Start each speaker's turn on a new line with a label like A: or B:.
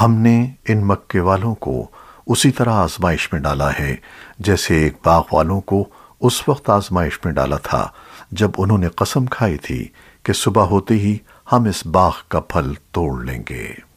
A: ہم نے ان مکے والوں کو اسی طرح آزمائش میں ڈالا ہے، جیسے ایک باغ والوں کو اس وقت آزمائش میں ڈالا تھا جب انہوں نے قسم کھائی تھی کہ صبح ہوتے ہی ہم اس باغ کا پھل توڑ لیں گے۔